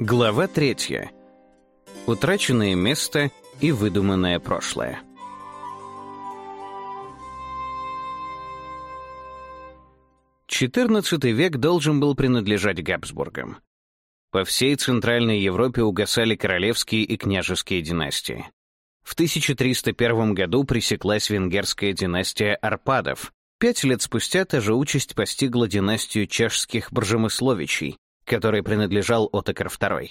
Глава третья. Утраченное место и выдуманное прошлое. XIV век должен был принадлежать Габсбургам. По всей Центральной Европе угасали королевские и княжеские династии. В 1301 году пресеклась венгерская династия Арпадов. Пять лет спустя та же участь постигла династию чешских бржемысловичей который принадлежал Отакар II.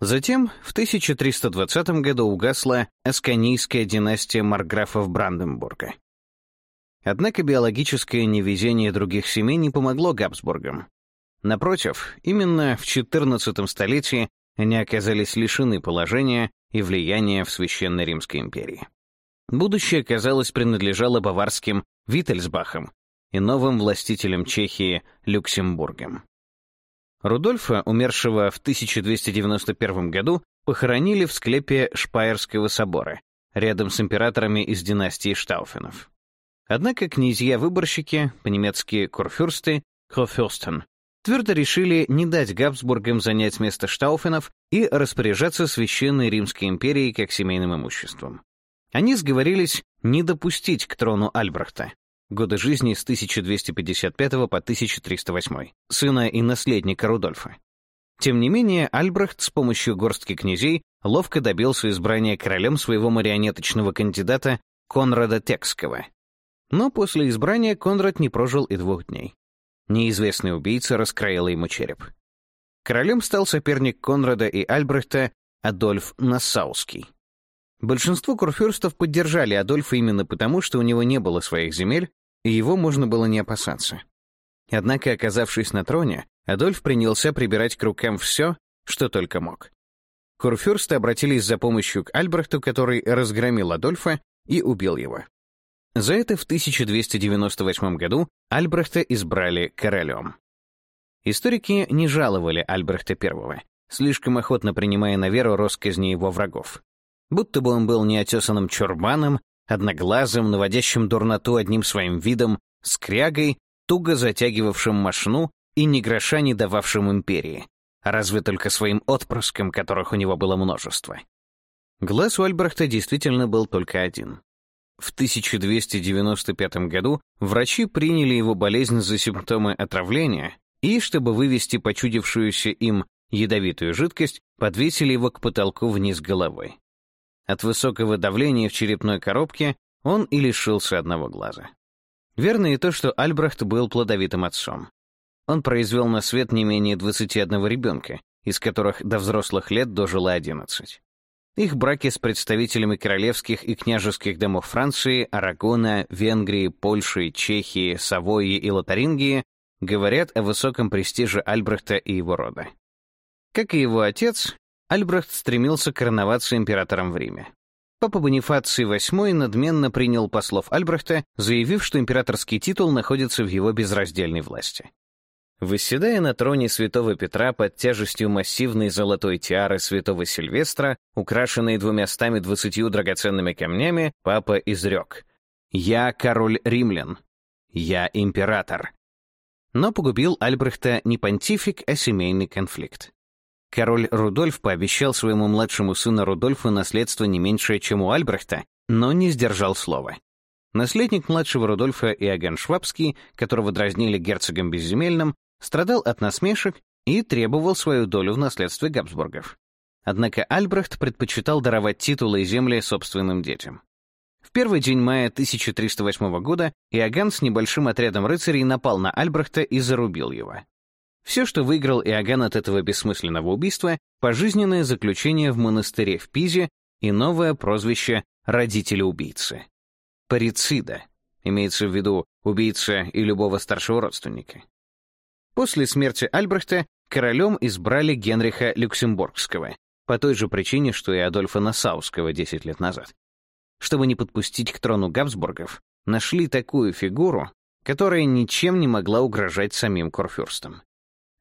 Затем, в 1320 году угасла Асканийская династия марграфов Бранденбурга. Однако биологическое невезение других семей не помогло Габсбургам. Напротив, именно в XIV столетии они оказались лишены положения и влияния в Священной Римской империи. Будущее, казалось, принадлежало баварским Виттельсбахам и новым властителям Чехии Люксембургам. Рудольфа, умершего в 1291 году, похоронили в склепе Шпайерского собора, рядом с императорами из династии Штауфенов. Однако князья-выборщики, по-немецки курфюрсты, хофюрстен, твердо решили не дать Габсбургам занять место Штауфенов и распоряжаться Священной Римской империей как семейным имуществом. Они сговорились не допустить к трону Альбрехта, годы жизни с 1255 по 1308, сына и наследника Рудольфа. Тем не менее, Альбрехт с помощью горстки князей ловко добился избрания королем своего марионеточного кандидата Конрада Текского. Но после избрания Конрад не прожил и двух дней. Неизвестный убийца раскроил ему череп. Королем стал соперник Конрада и Альбрехта Адольф Нассауский. Большинство курфюрстов поддержали Адольфа именно потому, что у него не было своих земель, и его можно было не опасаться. Однако, оказавшись на троне, Адольф принялся прибирать к рукам все, что только мог. Курфюрсты обратились за помощью к Альбрехту, который разгромил Адольфа и убил его. За это в 1298 году Альбрехта избрали королем. Историки не жаловали Альбрехта I, слишком охотно принимая на веру россказни его врагов. Будто бы он был неотесанным чурбаном одноглазым, наводящим дурноту одним своим видом, скрягой, туго затягивавшим мошну и ни гроша не дававшим империи, разве только своим отпрыском, которых у него было множество. Глаз у Альбрехта действительно был только один. В 1295 году врачи приняли его болезнь за симптомы отравления и, чтобы вывести почудившуюся им ядовитую жидкость, подвесили его к потолку вниз головой. От высокого давления в черепной коробке он и лишился одного глаза. Верно и то, что Альбрехт был плодовитым отцом. Он произвел на свет не менее 21 ребенка, из которых до взрослых лет дожила 11. Их браки с представителями королевских и княжеских домов Франции, Арагона, Венгрии, Польши, Чехии, Савойи и Лотарингии говорят о высоком престиже Альбрехта и его рода. Как и его отец, Альбрехт стремился короноваться императором в Риме. Папа Бонифаций VIII надменно принял послов Альбрехта, заявив, что императорский титул находится в его безраздельной власти. Восседая на троне святого Петра под тяжестью массивной золотой тиары святого Сильвестра, украшенной двумястами двадцатью драгоценными камнями, папа изрек «Я король римлян. Я император». Но погубил Альбрехта не понтифик, а семейный конфликт. Король Рудольф пообещал своему младшему сыну Рудольфу наследство не меньшее, чем у Альбрехта, но не сдержал слова. Наследник младшего Рудольфа Иоганн Швабский, которого дразнили герцогом безземельным, страдал от насмешек и требовал свою долю в наследстве Габсбургов. Однако Альбрехт предпочитал даровать титулы и земли собственным детям. В первый день мая 1308 года Иоганн с небольшим отрядом рыцарей напал на Альбрехта и зарубил его. Все, что выиграл Иоганн от этого бессмысленного убийства, пожизненное заключение в монастыре в Пизе и новое прозвище родителя убийцы. Парицида. Имеется в виду убийца и любого старшего родственника. После смерти Альбрехта королем избрали Генриха Люксембургского, по той же причине, что и Адольфа Нассауского 10 лет назад. Чтобы не подпустить к трону Габсбургов, нашли такую фигуру, которая ничем не могла угрожать самим Курфюрстам.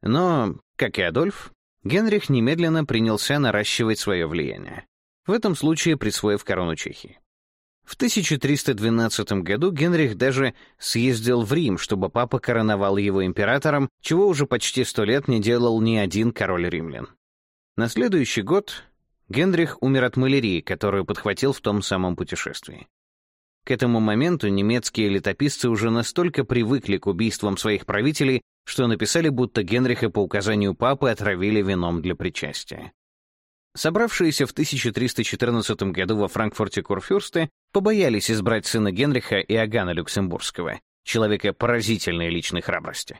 Но, как и Адольф, Генрих немедленно принялся наращивать свое влияние, в этом случае присвоив корону Чехии. В 1312 году Генрих даже съездил в Рим, чтобы папа короновал его императором, чего уже почти сто лет не делал ни один король римлян. На следующий год Генрих умер от малярии, которую подхватил в том самом путешествии. К этому моменту немецкие летописцы уже настолько привыкли к убийствам своих правителей, что написали, будто Генриха по указанию папы отравили вином для причастия. Собравшиеся в 1314 году во Франкфурте курфюрсты побоялись избрать сына Генриха и Агана Люксембургского, человека поразительной личной храбрости.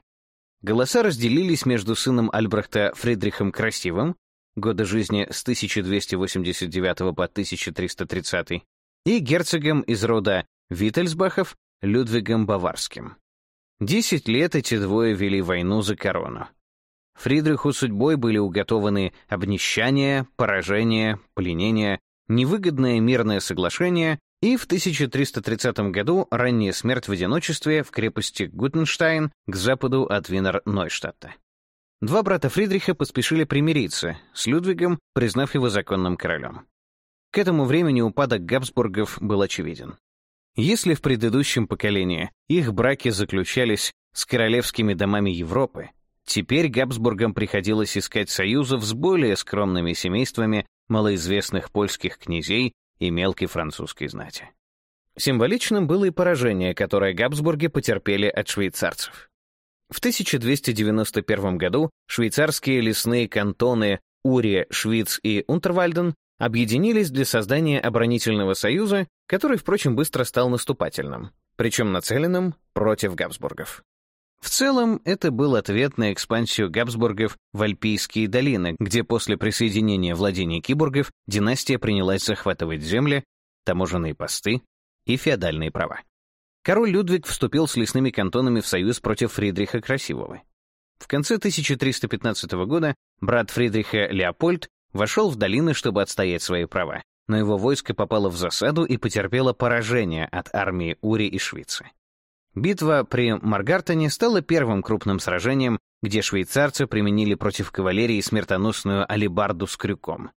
Голоса разделились между сыном Альбрехта Фридрихом Красивым, (года жизни с 1289 по 1330, и герцогом из рода Виттельсбахов Людвигом Баварским. Десять лет эти двое вели войну за корону. Фридриху судьбой были уготованы обнищание, поражение, пленение, невыгодное мирное соглашение и в 1330 году ранняя смерть в одиночестве в крепости Гутенштайн к западу от Винер-Нойштадта. Два брата Фридриха поспешили примириться с Людвигом, признав его законным королем. К этому времени упадок Габсбургов был очевиден. Если в предыдущем поколении их браки заключались с королевскими домами Европы, теперь Габсбургам приходилось искать союзов с более скромными семействами малоизвестных польских князей и мелкой французской знати. Символичным было и поражение, которое Габсбурги потерпели от швейцарцев. В 1291 году швейцарские лесные кантоны Урия, Швиц и Унтервальден объединились для создания оборонительного союза, который, впрочем, быстро стал наступательным, причем нацеленным против Габсбургов. В целом, это был ответ на экспансию Габсбургов в Альпийские долины, где после присоединения владений киборгов династия принялась захватывать земли, таможенные посты и феодальные права. Король Людвиг вступил с лесными кантонами в союз против Фридриха Красивого. В конце 1315 года брат Фридриха Леопольд вошел в долины, чтобы отстоять свои права, но его войско попало в засаду и потерпело поражение от армии Ури и Швейцы. Битва при Маргартене стала первым крупным сражением, где швейцарцы применили против кавалерии смертоносную алебарду с крюком.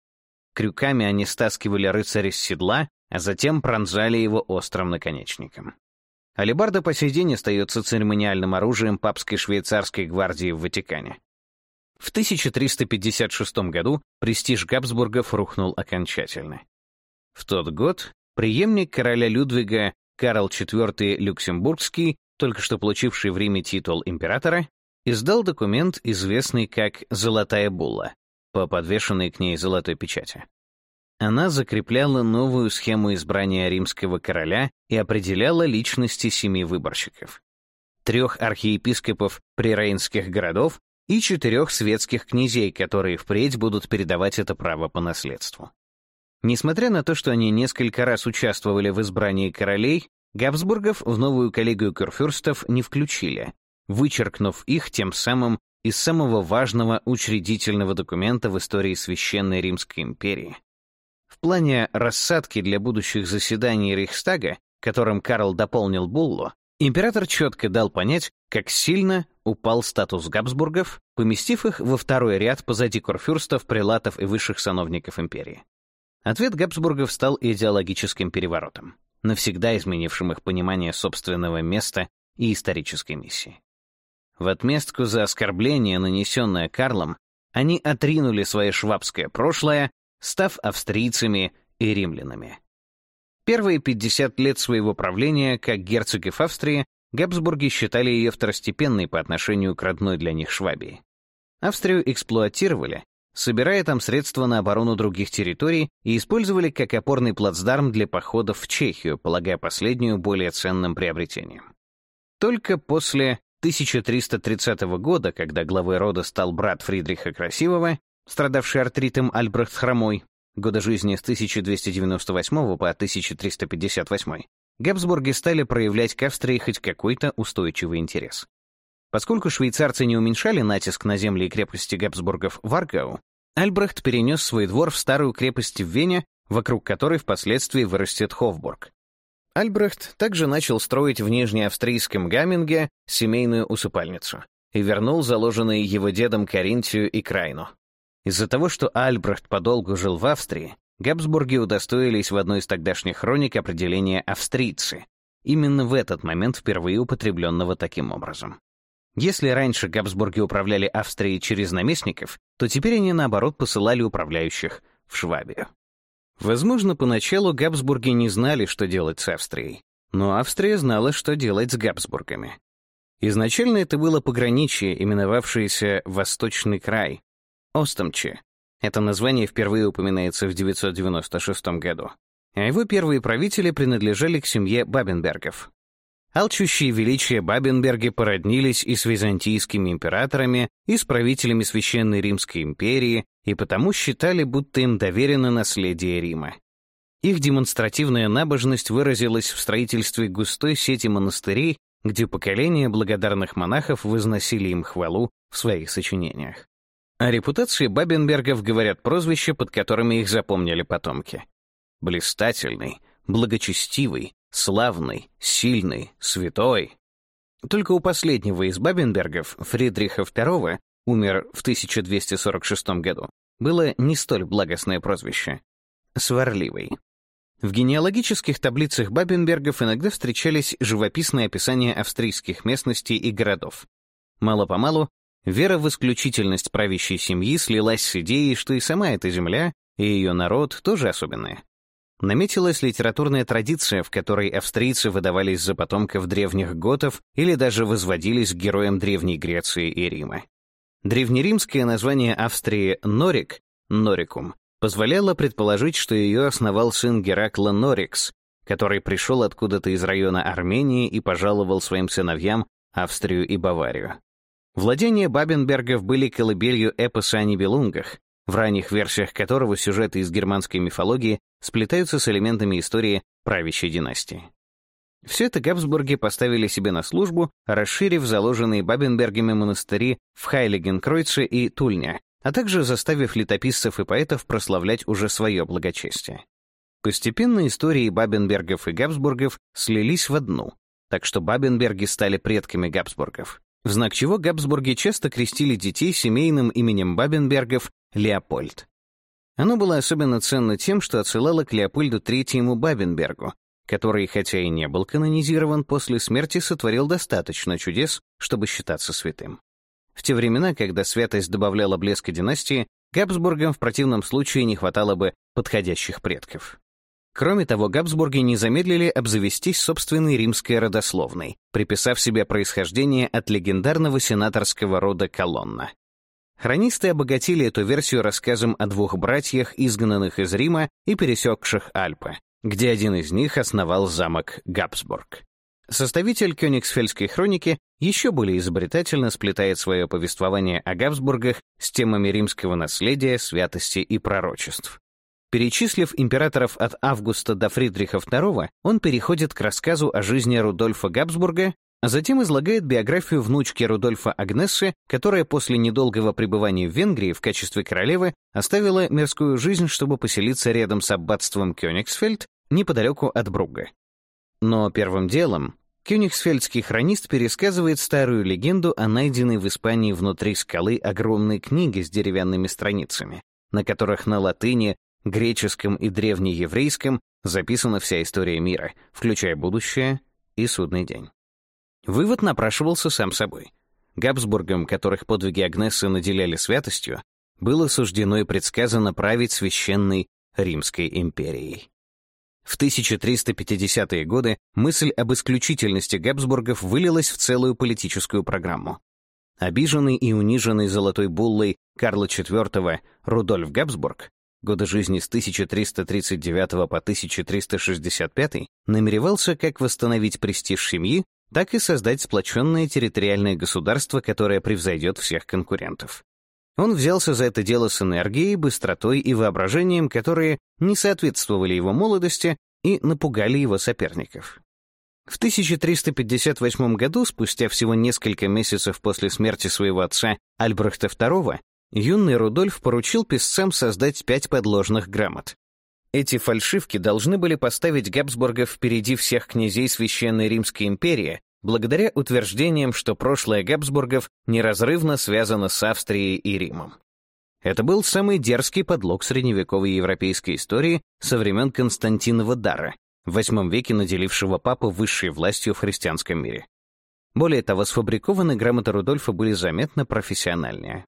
Крюками они стаскивали рыцаря с седла, а затем пронзали его острым наконечником. Алебарда по сей день остается церемониальным оружием папской швейцарской гвардии в Ватикане. В 1356 году престиж Габсбургов рухнул окончательно. В тот год преемник короля Людвига Карл IV Люксембургский, только что получивший в Риме титул императора, издал документ, известный как «Золотая булла», по подвешенной к ней золотой печати. Она закрепляла новую схему избрания римского короля и определяла личности семи выборщиков. Трех архиепископов прирейнских городов и четырех светских князей, которые впредь будут передавать это право по наследству. Несмотря на то, что они несколько раз участвовали в избрании королей, Габсбургов в новую коллегию курфюрстов не включили, вычеркнув их тем самым из самого важного учредительного документа в истории Священной Римской империи. В плане рассадки для будущих заседаний Рейхстага, которым Карл дополнил Буллу, Император четко дал понять, как сильно упал статус Габсбургов, поместив их во второй ряд позади курфюрстов, прилатов и высших сановников империи. Ответ Габсбургов стал идеологическим переворотом, навсегда изменившим их понимание собственного места и исторической миссии. В отместку за оскорбление, нанесенное Карлом, они отринули свое швабское прошлое, став австрийцами и римлянами. Первые 50 лет своего правления, как герцоги Австрии, Габсбурги считали ее второстепенной по отношению к родной для них Швабии. Австрию эксплуатировали, собирая там средства на оборону других территорий и использовали как опорный плацдарм для походов в Чехию, полагая последнюю более ценным приобретением. Только после 1330 года, когда главой рода стал брат Фридриха Красивого, страдавший артритом Альбрехт Хромой, Года жизни с 1298 по 1358, Габсбурги стали проявлять к Австрии хоть какой-то устойчивый интерес. Поскольку швейцарцы не уменьшали натиск на земли и крепости Габсбургов в Аргау, Альбрехт перенес свой двор в старую крепость в Вене, вокруг которой впоследствии вырастет Хофбург. Альбрехт также начал строить в нижнеавстрийском Гаминге семейную усыпальницу и вернул заложенные его дедом Каринтию и Крайну. Из-за того, что Альбрехт подолгу жил в Австрии, Габсбурги удостоились в одной из тогдашних хроник определения «австрийцы», именно в этот момент впервые употребленного таким образом. Если раньше Габсбурги управляли Австрией через наместников, то теперь они, наоборот, посылали управляющих в Швабию. Возможно, поначалу Габсбурги не знали, что делать с Австрией, но Австрия знала, что делать с Габсбургами. Изначально это было пограничье, именовавшееся «Восточный край», Остомчи. Это название впервые упоминается в 996 году. А его первые правители принадлежали к семье Бабенбергов. Алчущие величие Бабенберги породнились и с византийскими императорами, и с правителями Священной Римской империи, и потому считали, будто им доверено наследие Рима. Их демонстративная набожность выразилась в строительстве густой сети монастырей, где поколения благодарных монахов возносили им хвалу в своих сочинениях. О репутации Бабенбергов говорят прозвища, под которыми их запомнили потомки. Блистательный, благочестивый, славный, сильный, святой. Только у последнего из Бабенбергов, Фридриха II, умер в 1246 году, было не столь благостное прозвище — «сварливый». В генеалогических таблицах Бабенбергов иногда встречались живописные описания австрийских местностей и городов. Мало-помалу Вера в исключительность правящей семьи слилась с идеей, что и сама эта земля, и ее народ тоже особенные. Наметилась литературная традиция, в которой австрийцы выдавались за потомков древних готов или даже возводились героям Древней Греции и Рима. Древнеримское название Австрии «Норик» — «Норикум» позволяло предположить, что ее основал сын Геракла Норикс, который пришел откуда-то из района Армении и пожаловал своим сыновьям Австрию и Баварию. Владения Бабенбергов были колыбелью эпоса о Нибелунгах, в ранних версиях которого сюжеты из германской мифологии сплетаются с элементами истории правящей династии. Все это Габсбурги поставили себе на службу, расширив заложенные Бабенбергами монастыри в Хайлигенкройце и Тульне, а также заставив летописцев и поэтов прославлять уже свое благочестие. Постепенно истории Бабенбергов и Габсбургов слились в одну, так что Бабенберги стали предками Габсбургов в знак чего Габсбурги часто крестили детей семейным именем Бабенбергов Леопольд. Оно было особенно ценно тем, что отсылало к Леопольду третьему Бабенбергу, который, хотя и не был канонизирован, после смерти сотворил достаточно чудес, чтобы считаться святым. В те времена, когда святость добавляла блеска династии, Габсбургам в противном случае не хватало бы подходящих предков. Кроме того, Габсбурги не замедлили обзавестись собственной римской родословной, приписав себе происхождение от легендарного сенаторского рода Колонна. Хронисты обогатили эту версию рассказом о двух братьях, изгнанных из Рима и пересекших Альпы, где один из них основал замок Габсбург. Составитель Кёнигсфельской хроники еще более изобретательно сплетает свое повествование о Габсбургах с темами римского наследия, святости и пророчеств. Перечислив императоров от Августа до Фридриха II, он переходит к рассказу о жизни Рудольфа Габсбурга, а затем излагает биографию внучки Рудольфа Агнессы, которая после недолгого пребывания в Венгрии в качестве королевы оставила мирскую жизнь, чтобы поселиться рядом с аббатством Кёнигсфельд неподалеку от Бруга. Но первым делом Кёнигсфельдский хронист пересказывает старую легенду о найденной в Испании внутри скалы огромной книге с деревянными страницами, на которых на латыни греческом и древнееврейском записана вся история мира, включая будущее и судный день. Вывод напрашивался сам собой. Габсбургам, которых подвиги Агнессы наделяли святостью, было суждено и предсказано править священной Римской империей. В 1350-е годы мысль об исключительности Габсбургов вылилась в целую политическую программу. Обиженный и униженный золотой буллой Карла IV Рудольф Габсбург Года жизни с 1339 по 1365, намеревался как восстановить престиж семьи, так и создать сплоченное территориальное государство, которое превзойдет всех конкурентов. Он взялся за это дело с энергией, быстротой и воображением, которые не соответствовали его молодости и напугали его соперников. В 1358 году, спустя всего несколько месяцев после смерти своего отца Альбрехта II, юный Рудольф поручил писцам создать пять подложных грамот. Эти фальшивки должны были поставить Габсбургов впереди всех князей Священной Римской империи, благодаря утверждениям, что прошлое Габсбургов неразрывно связано с Австрией и Римом. Это был самый дерзкий подлог средневековой европейской истории со времен Константинова Дара, в VIII веке наделившего папу высшей властью в христианском мире. Более того, сфабрикованы грамоты Рудольфа были заметно профессиональнее.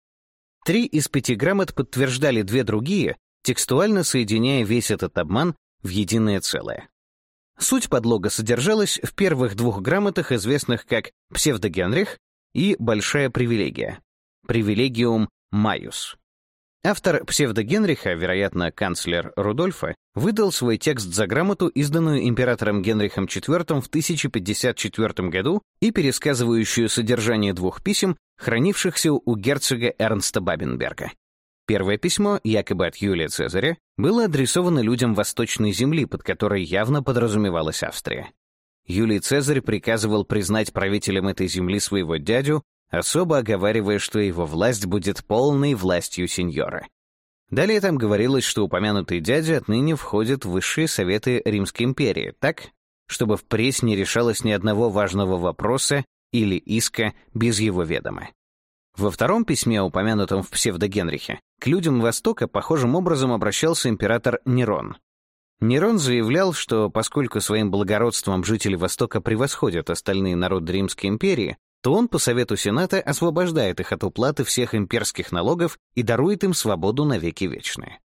Три из пяти грамот подтверждали две другие, текстуально соединяя весь этот обман в единое целое. Суть подлога содержалась в первых двух грамотах, известных как «Псевдогенрих» и «Большая привилегия» — «Привилегиум Майус». Автор псевдогенриха, вероятно, канцлер Рудольфа, выдал свой текст за грамоту, изданную императором Генрихом IV в 1054 году и пересказывающую содержание двух писем, хранившихся у герцога Эрнста Бабенберга. Первое письмо, якобы от Юлия Цезаря, было адресовано людям Восточной земли, под которой явно подразумевалась Австрия. Юлий Цезарь приказывал признать правителем этой земли своего дядю особо оговаривая, что его власть будет полной властью сеньора. Далее там говорилось, что упомянутый дядя отныне входит в высшие советы Римской империи, так, чтобы впредь не решалось ни одного важного вопроса или иска без его ведома. Во втором письме, упомянутом в псевдогенрихе, к людям Востока похожим образом обращался император Нерон. Нерон заявлял, что поскольку своим благородством жители Востока превосходят остальные народы Римской империи, то он по совету Сената освобождает их от уплаты всех имперских налогов и дарует им свободу навеки вечные.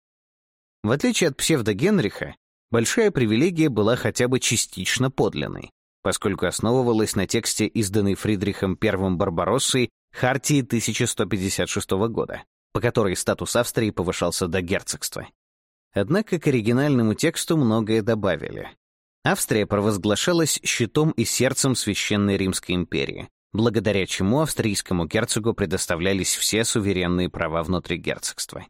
В отличие от псевдо-Генриха, большая привилегия была хотя бы частично подлинной, поскольку основывалась на тексте, изданной Фридрихом I Барбароссой Хартии 1156 года, по которой статус Австрии повышался до герцогства. Однако к оригинальному тексту многое добавили. Австрия провозглашалась щитом и сердцем Священной Римской империи, благодаря чему австрийскому герцогу предоставлялись все суверенные права внутри герцогства.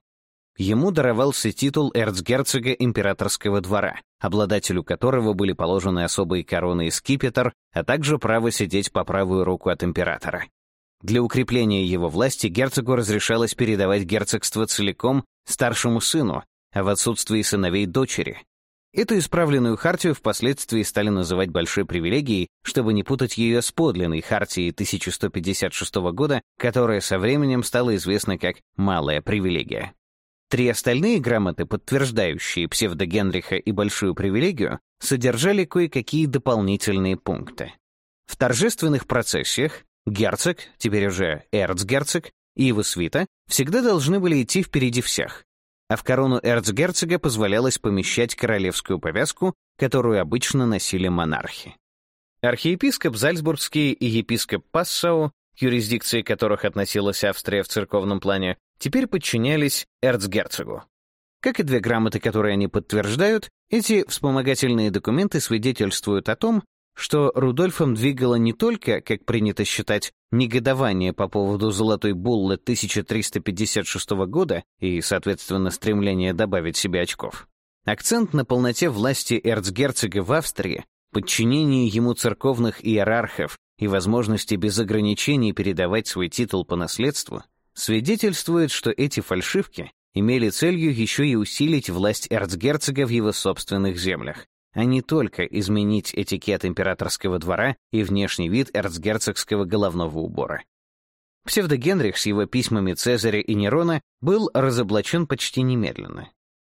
Ему даровался титул эрцгерцога императорского двора, обладателю которого были положены особые короны и скипетр, а также право сидеть по правую руку от императора. Для укрепления его власти герцогу разрешалось передавать герцогство целиком старшему сыну, а в отсутствии сыновей дочери, Эту исправленную хартию впоследствии стали называть большой привилегией, чтобы не путать ее с подлинной хартией 1156 года, которая со временем стала известна как «малая привилегия». Три остальные грамоты, подтверждающие псевдогенриха и большую привилегию, содержали кое-какие дополнительные пункты. В торжественных процессиях герцог, теперь уже эрцгерцог, и его свита всегда должны были идти впереди всех, а в корону эрцгерцога позволялось помещать королевскую повязку, которую обычно носили монархи. Архиепископ Зальцбургский и епископ Пассау, к юрисдикции которых относилась Австрия в церковном плане, теперь подчинялись эрцгерцогу. Как и две грамоты, которые они подтверждают, эти вспомогательные документы свидетельствуют о том, что Рудольфом двигало не только, как принято считать, Негодование по поводу «Золотой буллы» 1356 года и, соответственно, стремление добавить себе очков. Акцент на полноте власти эрцгерцога в Австрии, подчинении ему церковных иерархов и возможности без ограничений передавать свой титул по наследству свидетельствует, что эти фальшивки имели целью еще и усилить власть эрцгерцога в его собственных землях, а не только изменить этикет императорского двора и внешний вид эрцгерцогского головного убора. Псевдогенрих с его письмами Цезаря и Нерона был разоблачен почти немедленно.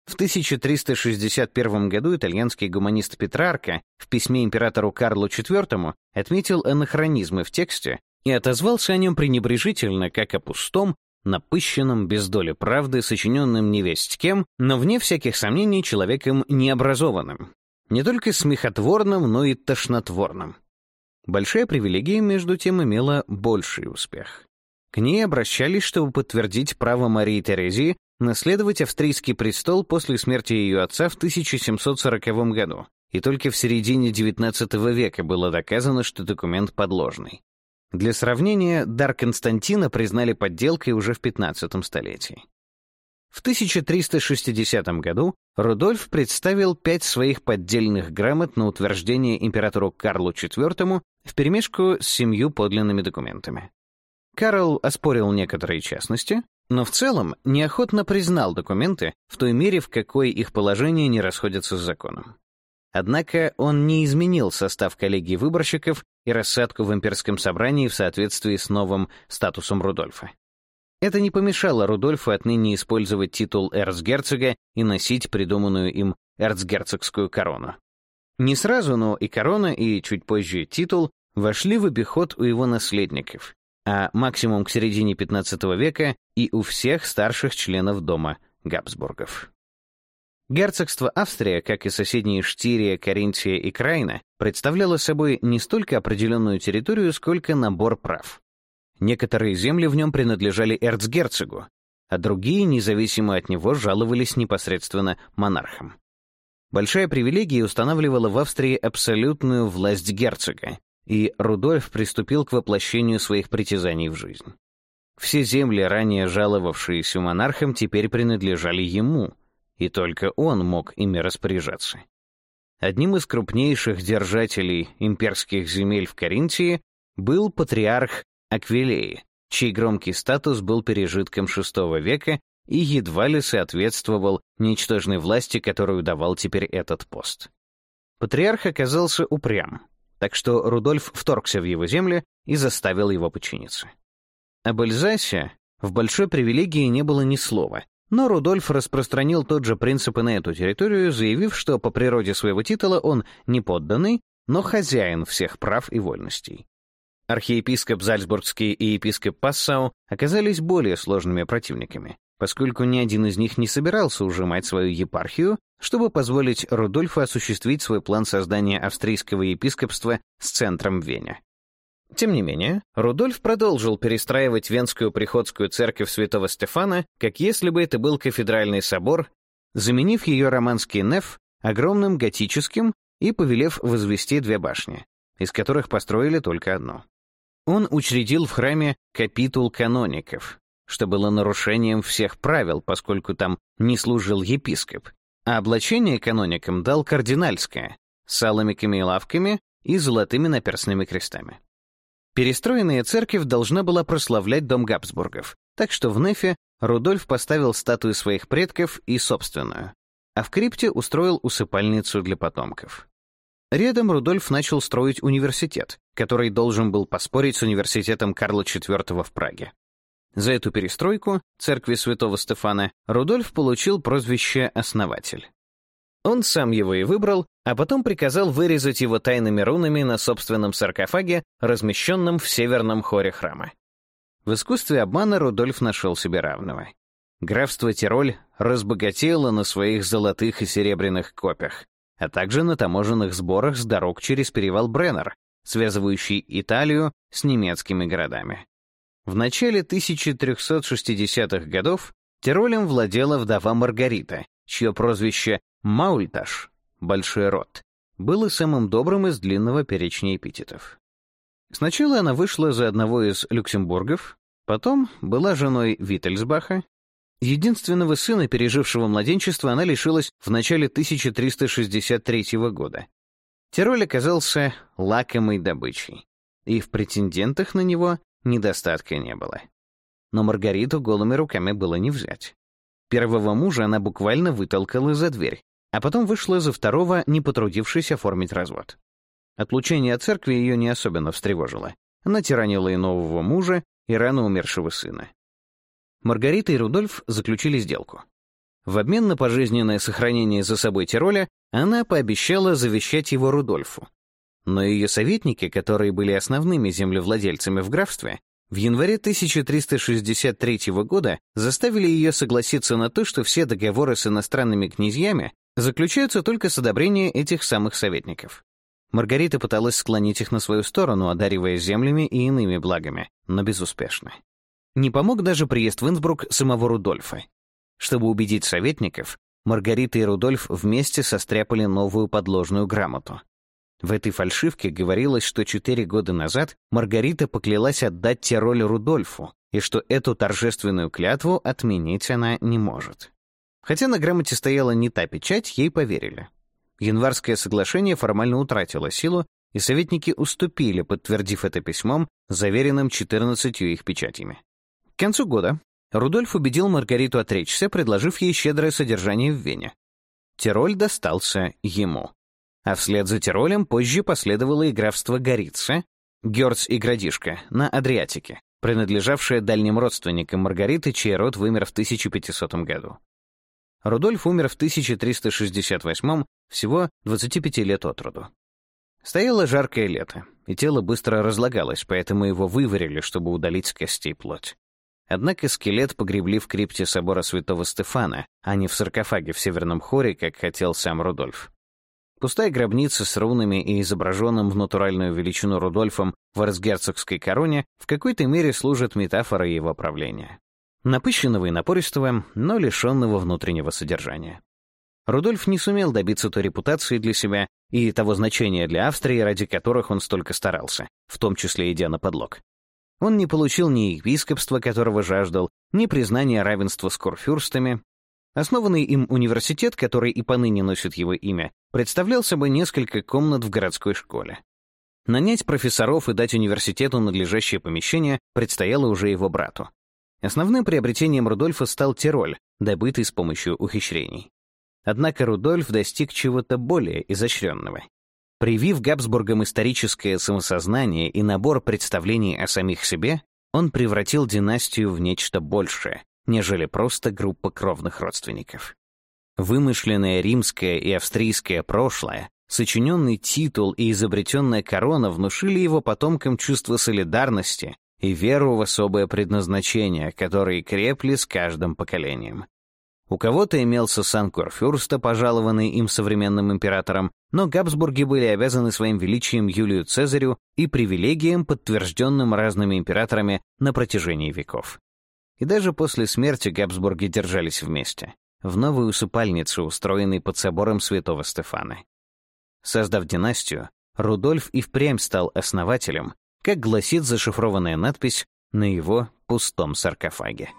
В 1361 году итальянский гуманист Петрарка в письме императору Карлу IV отметил анахронизмы в тексте и отозвался о нем пренебрежительно, как о пустом, напыщенном, без доли правды, сочиненным невесть кем, но вне всяких сомнений человеком необразованным, не только смехотворным, но и тошнотворным. Большая привилегия, между тем, имела больший успех. К ней обращались, чтобы подтвердить право Марии Терезии наследовать австрийский престол после смерти ее отца в 1740 году, и только в середине XIX века было доказано, что документ подложный. Для сравнения, дар Константина признали подделкой уже в 15 столетии. В 1360 году Рудольф представил пять своих поддельных грамот на утверждение императору Карлу IV вперемешку с семью подлинными документами. Карл оспорил некоторые частности, но в целом неохотно признал документы в той мере, в какой их положение не расходится с законом. Однако он не изменил состав коллегии выборщиков и рассадку в имперском собрании в соответствии с новым статусом Рудольфа. Это не помешало Рудольфу отныне использовать титул эрцгерцога и носить придуманную им эрцгерцогскую корону. Не сразу, но и корона, и чуть позже титул вошли в обиход у его наследников, а максимум к середине XV века и у всех старших членов дома Габсбургов. Герцогство Австрия, как и соседние Штирия, Каринтия и Крайна, представляло собой не столько определенную территорию, сколько набор прав. Некоторые земли в нем принадлежали эрцгерцогу, а другие, независимо от него, жаловались непосредственно монархам. Большая привилегия устанавливала в Австрии абсолютную власть герцога, и Рудольф приступил к воплощению своих притязаний в жизнь. Все земли, ранее жаловавшиеся монархам, теперь принадлежали ему, и только он мог ими распоряжаться. Одним из крупнейших держателей имперских земель в Каринтии был патриарх Аквилеи, чей громкий статус был пережитком VI века и едва ли соответствовал ничтожной власти, которую давал теперь этот пост. Патриарх оказался упрям, так что Рудольф вторгся в его земли и заставил его подчиниться. Об Эльзасе в большой привилегии не было ни слова, но Рудольф распространил тот же принцип и на эту территорию, заявив, что по природе своего титула он не подданный, но хозяин всех прав и вольностей. Архиепископ Зальцбургский и епископ Пассау оказались более сложными противниками, поскольку ни один из них не собирался ужимать свою епархию, чтобы позволить Рудольфу осуществить свой план создания австрийского епископства с центром в Вене. Тем не менее, Рудольф продолжил перестраивать Венскую приходскую церковь святого Стефана, как если бы это был кафедральный собор, заменив ее романский неф огромным готическим и повелев возвести две башни, из которых построили только одну. Он учредил в храме капитул каноников, что было нарушением всех правил, поскольку там не служил епископ, а облачение каноникам дал кардинальское, с алымиками и лавками и золотыми наперстными крестами. Перестроенная церковь должна была прославлять дом Габсбургов, так что в Нефе Рудольф поставил статую своих предков и собственную, а в крипте устроил усыпальницу для потомков. Рядом Рудольф начал строить университет, который должен был поспорить с университетом Карла IV в Праге. За эту перестройку церкви святого Стефана Рудольф получил прозвище «Основатель». Он сам его и выбрал, а потом приказал вырезать его тайными рунами на собственном саркофаге, размещенном в северном хоре храма. В искусстве обмана Рудольф нашел себе равного. Графство Тироль разбогатело на своих золотых и серебряных копях, а также на таможенных сборах с дорог через перевал Бреннер, связывающий Италию с немецкими городами. В начале 1360-х годов Тиролем владела вдова Маргарита, чье прозвище Маульташ, Большой Рот, было самым добрым из длинного перечня эпитетов. Сначала она вышла за одного из люксембургов, потом была женой Виттельсбаха, Единственного сына, пережившего младенчество, она лишилась в начале 1363 года. Тироль оказался лакомой добычей, и в претендентах на него недостатка не было. Но Маргариту голыми руками было не взять. Первого мужа она буквально вытолкала за дверь, а потом вышла за второго, не потрудившись оформить развод. Отлучение от церкви ее не особенно встревожило. Она тиранила и нового мужа, и рано умершего сына. Маргарита и Рудольф заключили сделку. В обмен на пожизненное сохранение за собой Тироля она пообещала завещать его Рудольфу. Но ее советники, которые были основными землевладельцами в графстве, в январе 1363 года заставили ее согласиться на то, что все договоры с иностранными князьями заключаются только с одобрения этих самых советников. Маргарита пыталась склонить их на свою сторону, одаривая землями и иными благами, но безуспешно. Не помог даже приезд в Инсбрук самого Рудольфа. Чтобы убедить советников, Маргарита и Рудольф вместе состряпали новую подложную грамоту. В этой фальшивке говорилось, что четыре года назад Маргарита поклялась отдать Тироль Рудольфу, и что эту торжественную клятву отменить она не может. Хотя на грамоте стояла не та печать, ей поверили. Январское соглашение формально утратило силу, и советники уступили, подтвердив это письмом, заверенным 14 их печатями. К концу года Рудольф убедил Маргариту отречься, предложив ей щедрое содержание в Вене. Тироль достался ему. А вслед за Тиролем позже последовало и графство Горица, Герц и Градишка на Адриатике, принадлежавшее дальним родственникам Маргариты, чей род вымер в 1500 году. Рудольф умер в 1368 всего 25 лет от роду. Стояло жаркое лето, и тело быстро разлагалось, поэтому его выварили, чтобы удалить с костей плоть. Однако скелет погребли в крипте собора святого Стефана, а не в саркофаге в Северном хоре, как хотел сам Рудольф. Пустая гробница с рунами и изображенным в натуральную величину Рудольфом в арцгерцогской короне в какой-то мере служит метафорой его правления. Напыщенного и напористого, но лишенного внутреннего содержания. Рудольф не сумел добиться той репутации для себя и того значения для Австрии, ради которых он столько старался, в том числе идя на подлог. Он не получил ни епископства, которого жаждал, ни признания равенства с курфюрстами. Основанный им университет, который и поныне носит его имя, представлял собой несколько комнат в городской школе. Нанять профессоров и дать университету надлежащее помещение предстояло уже его брату. Основным приобретением Рудольфа стал Тироль, добытый с помощью ухищрений. Однако Рудольф достиг чего-то более изощренного. Привив Габсбургам историческое самосознание и набор представлений о самих себе, он превратил династию в нечто большее, нежели просто группа кровных родственников. Вымышленное римское и австрийское прошлое, сочиненный титул и изобретенная корона внушили его потомкам чувство солидарности и веру в особое предназначение, которые крепли с каждым поколением. У кого-то имелся сан Курфюрста, пожалованный им современным императором, но Габсбурги были обязаны своим величием Юлию Цезарю и привилегиям, подтвержденным разными императорами на протяжении веков. И даже после смерти Габсбурги держались вместе, в новой усыпальнице, устроенной под собором святого Стефана. Создав династию, Рудольф и впрямь стал основателем, как гласит зашифрованная надпись на его пустом саркофаге.